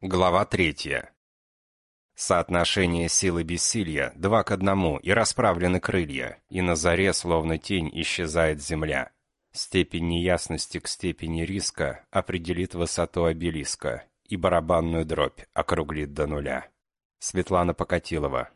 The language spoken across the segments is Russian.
Глава третья. Соотношение силы бессилия два к одному, и расправлены крылья, и на заре, словно тень, исчезает земля. Степень неясности к степени риска определит высоту обелиска, и барабанную дробь округлит до нуля. Светлана Покатилова.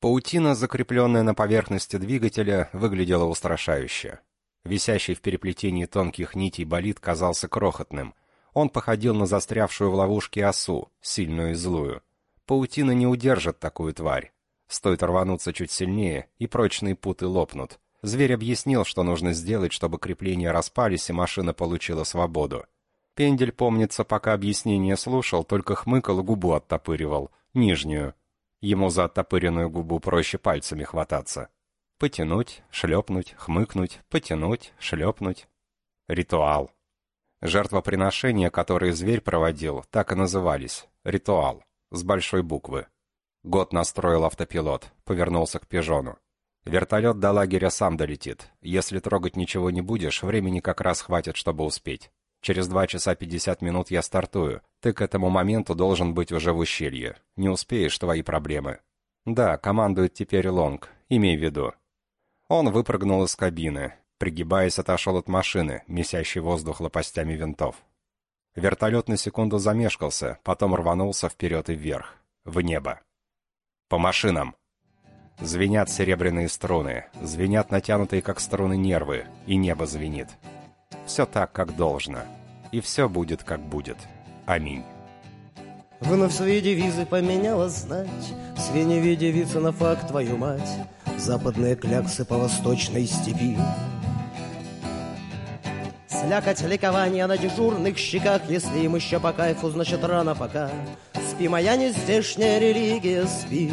Паутина, закрепленная на поверхности двигателя, выглядела устрашающе. Висящий в переплетении тонких нитей болид казался крохотным — он походил на застрявшую в ловушке осу, сильную и злую. Паутина не удержит такую тварь. Стоит рвануться чуть сильнее, и прочные путы лопнут. Зверь объяснил, что нужно сделать, чтобы крепления распались и машина получила свободу. Пендель, помнится, пока объяснение слушал, только хмыкал губу оттопыривал, нижнюю. Ему за оттопыренную губу проще пальцами хвататься. Потянуть, шлепнуть, хмыкнуть, потянуть, шлепнуть. Ритуал. Жертвоприношения, которые зверь проводил, так и назывались — ритуал, с большой буквы. Год настроил автопилот, повернулся к пижону. Вертолет до лагеря сам долетит. Если трогать ничего не будешь, времени как раз хватит, чтобы успеть. Через два часа пятьдесят минут я стартую. Ты к этому моменту должен быть уже в ущелье. Не успеешь, твои проблемы. Да, командует теперь Лонг, имей в виду. Он выпрыгнул из кабины, Пригибаясь, отошел от машины, месящей воздух лопастями винтов. Вертолет на секунду замешкался, потом рванулся вперед и вверх, в небо. «По машинам!» Звенят серебряные струны, звенят натянутые, как струны, нервы, и небо звенит. Все так, как должно. И все будет, как будет. Аминь. Вновь свои девизы поменяла знать, Свиньи девица на факт твою мать, Западные кляксы по восточной степи. Слякоть ликования на дежурных щеках. Если им еще по кайфу, значит рано пока. Спи, моя нездешняя религия, спи.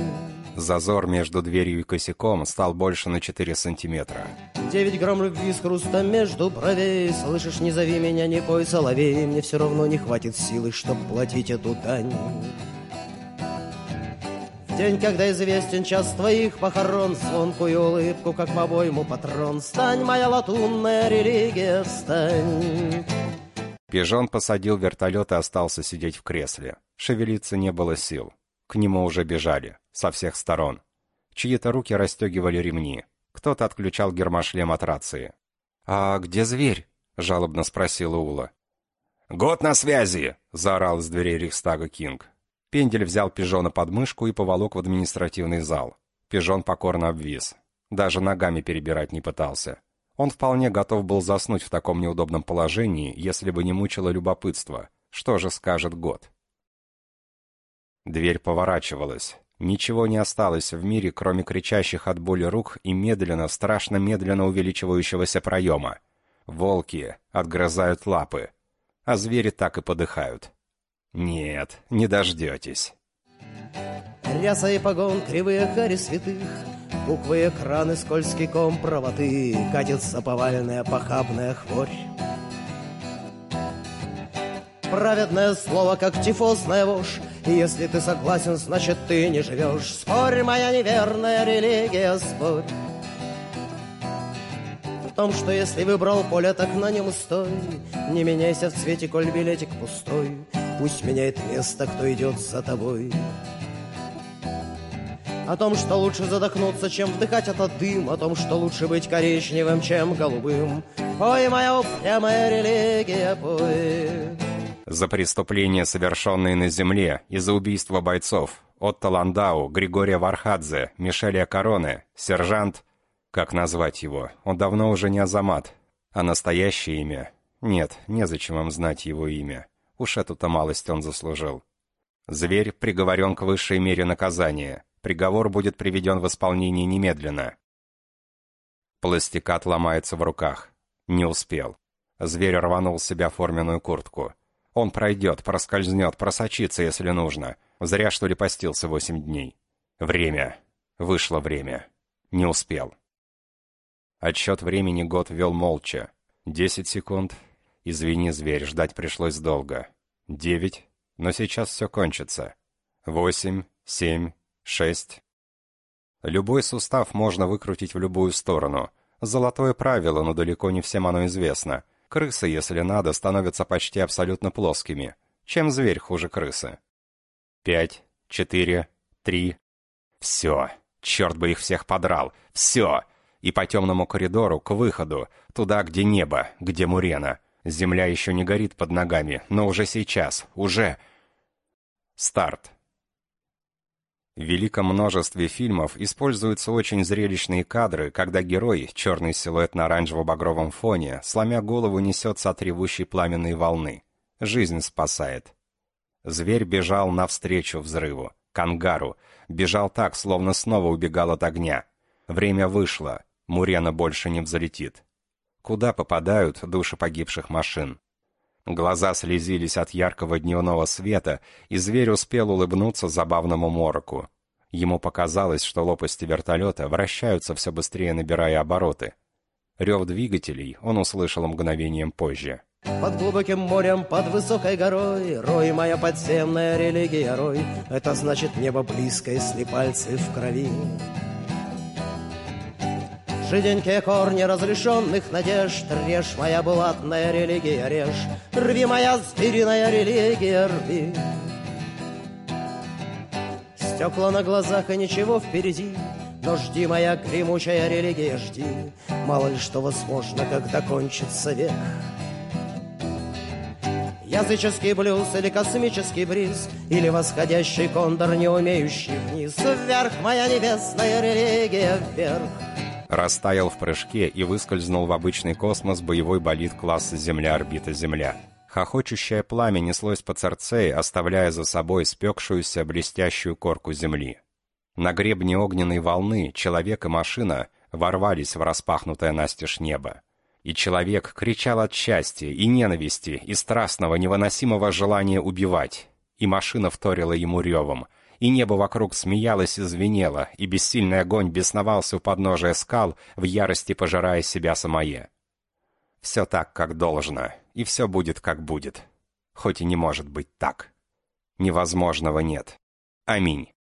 Зазор между дверью и косяком стал больше на 4 сантиметра. Девять грамм любви с хрустом между бровей. Слышишь, не зови меня, не пой соловей Мне все равно не хватит силы, чтоб платить эту дань День, когда известен час твоих похорон, Звонкую улыбку, как в обойму патрон. Стань, моя латунная религия, стань. Пижон посадил вертолет и остался сидеть в кресле. Шевелиться не было сил. К нему уже бежали, со всех сторон. Чьи-то руки расстегивали ремни. Кто-то отключал гермошлем от рации. «А где зверь?» — жалобно спросила Ула. «Год на связи!» — заорал из дверей Рейхстага Кинг. Пендель взял пижона под мышку и поволок в административный зал. Пижон покорно обвис. Даже ногами перебирать не пытался. Он вполне готов был заснуть в таком неудобном положении, если бы не мучило любопытство. Что же скажет год? Дверь поворачивалась. Ничего не осталось в мире, кроме кричащих от боли рук и медленно, страшно медленно увеличивающегося проема. Волки отгрызают лапы, а звери так и подыхают. Нет, не дождетесь. Ряса и погон, кривые хари святых, Буквы экраны, скользкий ком правоты, Катится повальная похабная хворь. Праведное слово, как тифозная вошь, И если ты согласен, значит ты не живешь. Спорь, моя неверная религия, спорь. В том, что если выбрал поле, так на нем стой, Не меняйся в цвете, коль билетик пустой. Пусть меняет место, кто идет за тобой. О том, что лучше задохнуться, чем вдыхать этот дым, О том, что лучше быть коричневым, чем голубым. Ой, моя упрямая религия, пой. За преступления, совершенные на земле, и за убийство бойцов Отто Ландау, Григория Вархадзе, Мишеля Короне, сержант... Как назвать его? Он давно уже не Азамат. А настоящее имя? Нет, незачем вам знать его имя. Уж эту-то малость он заслужил. Зверь приговорен к высшей мере наказания. Приговор будет приведен в исполнение немедленно. Пластикат ломается в руках. Не успел. Зверь рванул с себя форменную куртку. Он пройдет, проскользнет, просочится, если нужно. Зря, что ли, постился восемь дней. Время. Вышло время. Не успел. Отсчет времени год вел молча. Десять секунд, Извини, зверь, ждать пришлось долго. Девять, но сейчас все кончится. Восемь, семь, шесть. Любой сустав можно выкрутить в любую сторону. Золотое правило, но далеко не всем оно известно. Крысы, если надо, становятся почти абсолютно плоскими. Чем зверь хуже крысы? Пять, четыре, три. Все. Черт бы их всех подрал. Все. И по темному коридору к выходу, туда, где небо, где Мурена. Земля еще не горит под ногами, но уже сейчас, уже... Старт. В великом множестве фильмов используются очень зрелищные кадры, когда герой, черный силуэт на оранжево-багровом фоне, сломя голову, несется от ревущей пламенной волны. Жизнь спасает. Зверь бежал навстречу взрыву, к ангару, бежал так, словно снова убегал от огня. Время вышло, Мурена больше не взлетит. Куда попадают души погибших машин? Глаза слезились от яркого дневного света, и зверь успел улыбнуться забавному мороку. Ему показалось, что лопасти вертолета вращаются все быстрее, набирая обороты. Рев двигателей он услышал мгновением позже. Под глубоким морем, под высокой горой Рой моя подземная религия, рой Это значит небо близко, если пальцы в крови Жиденькие корни разрешенных надежд Режь, моя булатная религия, режь. Рви, моя звериная религия, рви. Стекла на глазах и ничего впереди но жди, моя гремучая религия, жди. Мало ли что возможно, когда кончится век. Языческий блюз или космический бриз Или восходящий кондор, не умеющий вниз. Вверх, моя небесная религия, вверх Растаял в прыжке и выскользнул в обычный космос боевой болид класса Земля-орбита-Земля. Хохочущее пламя неслось по Церцеи, оставляя за собой спекшуюся блестящую корку Земли. На гребне огненной волны человек и машина ворвались в распахнутое настежь небо. И человек кричал от счастья и ненависти, и страстного невыносимого желания убивать. И машина вторила ему ревом — и небо вокруг смеялось и звенело, и бессильный огонь бесновался у подножия скал, в ярости пожирая себя самое. Все так, как должно, и все будет, как будет. Хоть и не может быть так. Невозможного нет. Аминь.